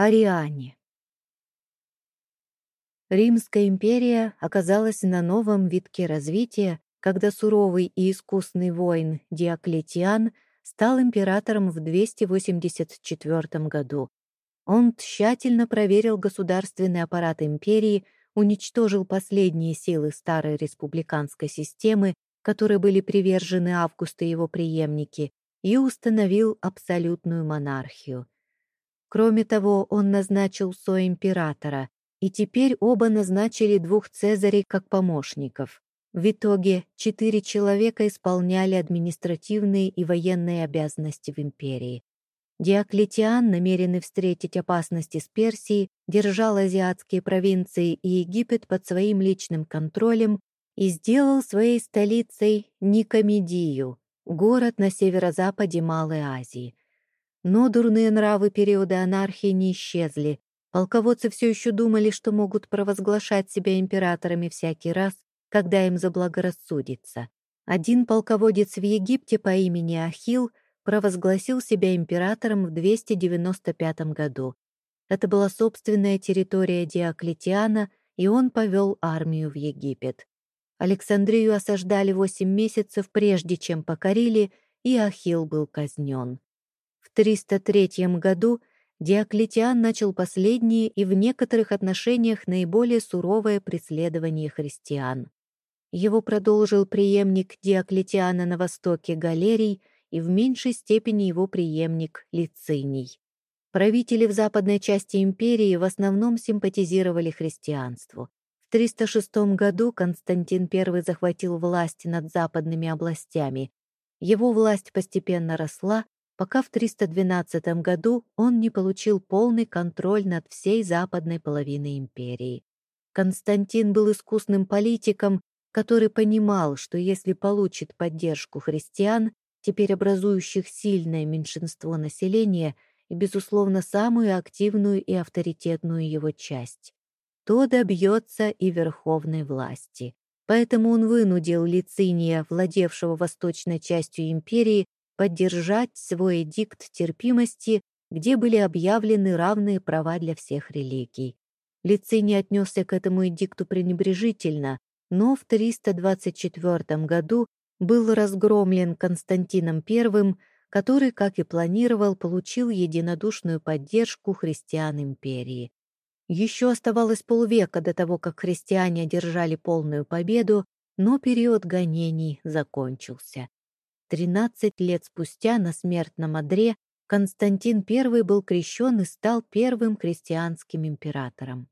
Ариане. Римская империя оказалась на новом витке развития, когда суровый и искусный воин Диоклетиан стал императором в 284 году. Он тщательно проверил государственный аппарат империи, уничтожил последние силы старой республиканской системы, которые были привержены Августу и его преемники, и установил абсолютную монархию. Кроме того, он назначил соимператора, и теперь оба назначили двух цезарей как помощников. В итоге четыре человека исполняли административные и военные обязанности в империи. Диоклетиан, намеренный встретить опасности с Персией, держал азиатские провинции и Египет под своим личным контролем и сделал своей столицей Никомедию, город на северо-западе Малой Азии. Но дурные нравы периода анархии не исчезли. Полководцы все еще думали, что могут провозглашать себя императорами всякий раз, когда им заблагорассудится. Один полководец в Египте по имени Ахил провозгласил себя императором в 295 году. Это была собственная территория Диоклетиана, и он повел армию в Египет. Александрию осаждали восемь месяцев, прежде чем покорили, и Ахил был казнен. В 303 году Диоклетиан начал последнее и в некоторых отношениях наиболее суровое преследование христиан. Его продолжил преемник Диоклетиана на востоке Галерий и в меньшей степени его преемник Лициний. Правители в западной части империи в основном симпатизировали христианству. В 306 году Константин I захватил власть над западными областями. Его власть постепенно росла, пока в 312 году он не получил полный контроль над всей западной половиной империи. Константин был искусным политиком, который понимал, что если получит поддержку христиан, теперь образующих сильное меньшинство населения и, безусловно, самую активную и авторитетную его часть, то добьется и верховной власти. Поэтому он вынудил Лициния, владевшего восточной частью империи, поддержать свой эдикт терпимости, где были объявлены равные права для всех религий. Лициний отнесся к этому эдикту пренебрежительно, но в 324 году был разгромлен Константином I, который, как и планировал, получил единодушную поддержку христиан империи. Еще оставалось полвека до того, как христиане одержали полную победу, но период гонений закончился. Тринадцать лет спустя на смертном одре Константин I был крещен и стал первым христианским императором.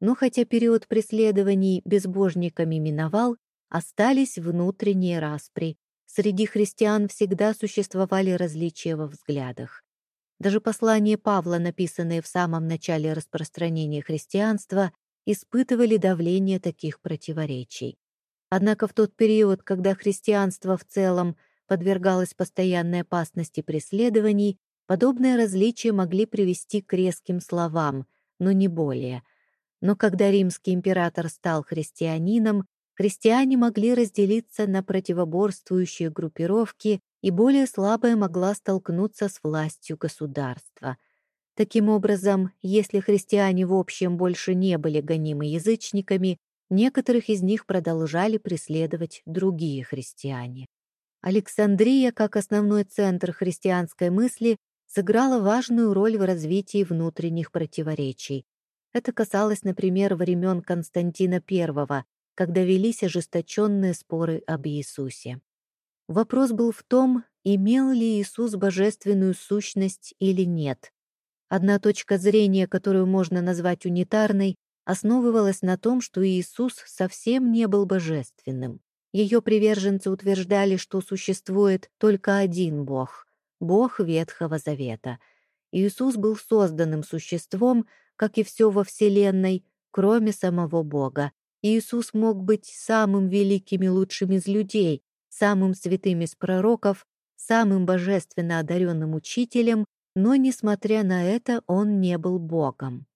Но хотя период преследований безбожниками миновал, остались внутренние распри. Среди христиан всегда существовали различия во взглядах. Даже послания Павла, написанные в самом начале распространения христианства, испытывали давление таких противоречий. Однако в тот период, когда христианство в целом подвергалась постоянной опасности преследований, подобные различия могли привести к резким словам, но не более. Но когда римский император стал христианином, христиане могли разделиться на противоборствующие группировки, и более слабая могла столкнуться с властью государства. Таким образом, если христиане в общем больше не были гонимы язычниками, некоторых из них продолжали преследовать другие христиане. Александрия, как основной центр христианской мысли, сыграла важную роль в развитии внутренних противоречий. Это касалось, например, времен Константина I, когда велись ожесточенные споры об Иисусе. Вопрос был в том, имел ли Иисус божественную сущность или нет. Одна точка зрения, которую можно назвать унитарной, основывалась на том, что Иисус совсем не был божественным. Ее приверженцы утверждали, что существует только один Бог — Бог Ветхого Завета. Иисус был созданным существом, как и все во Вселенной, кроме самого Бога. Иисус мог быть самым великим и лучшим из людей, самым святым из пророков, самым божественно одаренным учителем, но, несмотря на это, он не был Богом.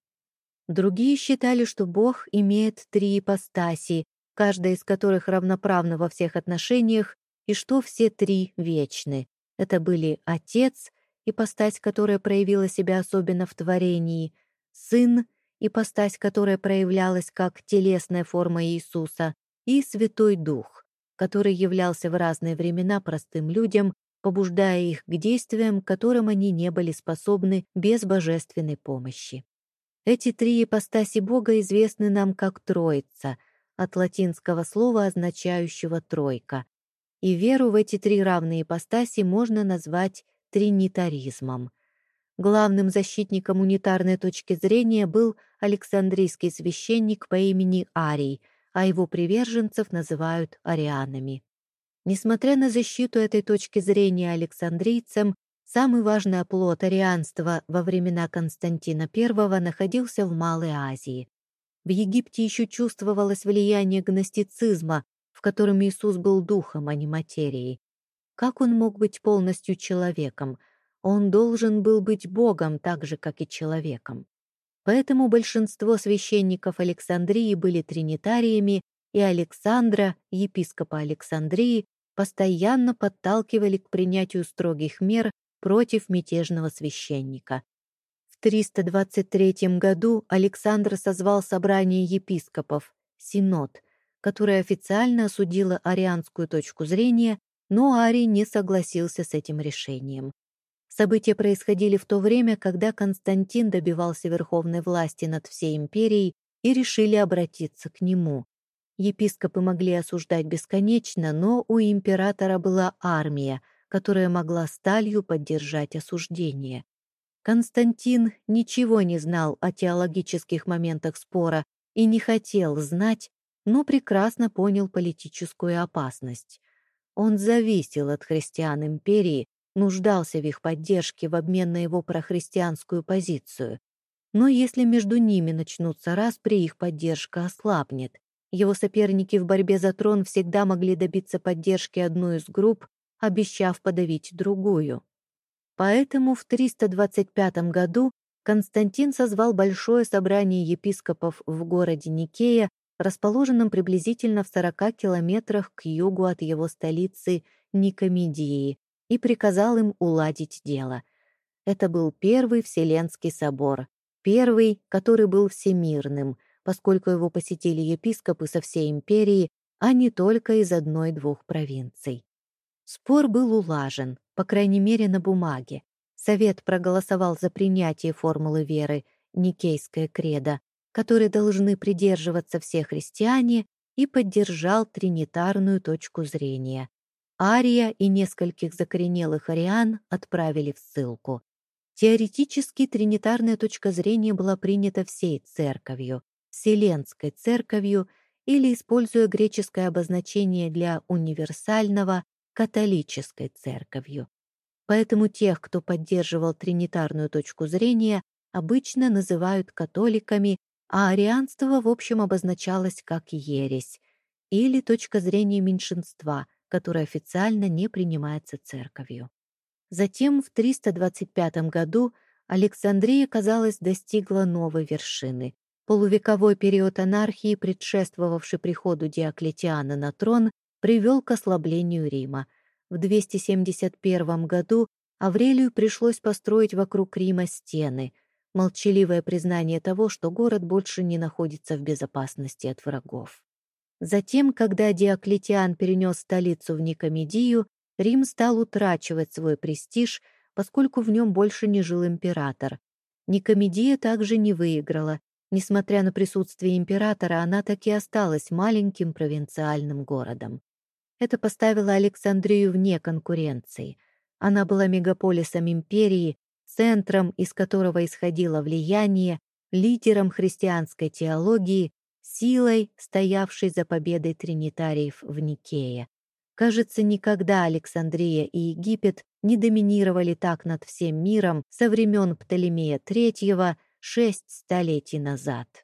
Другие считали, что Бог имеет три ипостаси, каждая из которых равноправна во всех отношениях, и что все три вечны. Это были Отец, ипостась, которая проявила себя особенно в творении, Сын, ипостась, которая проявлялась как телесная форма Иисуса, и Святой Дух, который являлся в разные времена простым людям, побуждая их к действиям, которым они не были способны без божественной помощи. Эти три ипостаси Бога известны нам как Троица, от латинского слова, означающего «тройка», и веру в эти три равные ипостаси можно назвать тринитаризмом. Главным защитником унитарной точки зрения был Александрийский священник по имени Арий, а его приверженцев называют арианами. Несмотря на защиту этой точки зрения александрийцам, самый важный оплот арианства во времена Константина I находился в Малой Азии. В Египте еще чувствовалось влияние гностицизма, в котором Иисус был духом, а не материей. Как он мог быть полностью человеком? Он должен был быть Богом так же, как и человеком. Поэтому большинство священников Александрии были тринитариями, и Александра, епископа Александрии, постоянно подталкивали к принятию строгих мер против мятежного священника. В 323 году Александр созвал собрание епископов, Синод, которое официально осудило арианскую точку зрения, но Арий не согласился с этим решением. События происходили в то время, когда Константин добивался верховной власти над всей империей и решили обратиться к нему. Епископы могли осуждать бесконечно, но у императора была армия, которая могла сталью поддержать осуждение. Константин ничего не знал о теологических моментах спора и не хотел знать, но прекрасно понял политическую опасность. Он зависел от христиан империи, нуждался в их поддержке в обмен на его прохристианскую позицию. Но если между ними начнутся распри, их поддержка ослабнет. Его соперники в борьбе за трон всегда могли добиться поддержки одной из групп, обещав подавить другую. Поэтому в 325 году Константин созвал большое собрание епископов в городе Никея, расположенном приблизительно в 40 километрах к югу от его столицы Никомедии, и приказал им уладить дело. Это был первый Вселенский собор, первый, который был всемирным, поскольку его посетили епископы со всей империи, а не только из одной-двух провинций. Спор был улажен, по крайней мере, на бумаге. Совет проголосовал за принятие формулы веры «Никейская кредо», которой должны придерживаться все христиане, и поддержал тринитарную точку зрения. Ария и нескольких закоренелых ариан отправили в ссылку. Теоретически тринитарная точка зрения была принята всей церковью, Вселенской церковью или, используя греческое обозначение для универсального, католической церковью. Поэтому тех, кто поддерживал тринитарную точку зрения, обычно называют католиками, а арианство в общем обозначалось как ересь или точка зрения меньшинства, которая официально не принимается церковью. Затем в 325 году Александрия, казалось, достигла новой вершины. Полувековой период анархии, предшествовавший приходу Диоклетиана на трон, привел к ослаблению Рима. В 271 году Аврелию пришлось построить вокруг Рима стены, молчаливое признание того, что город больше не находится в безопасности от врагов. Затем, когда Диоклетиан перенес столицу в Никомедию, Рим стал утрачивать свой престиж, поскольку в нем больше не жил император. Никомедия также не выиграла, Несмотря на присутствие императора, она так и осталась маленьким провинциальным городом. Это поставило Александрию вне конкуренции. Она была мегаполисом империи, центром, из которого исходило влияние, лидером христианской теологии, силой, стоявшей за победой тринитариев в Никее. Кажется, никогда Александрия и Египет не доминировали так над всем миром со времен Птолемея III шесть столетий назад.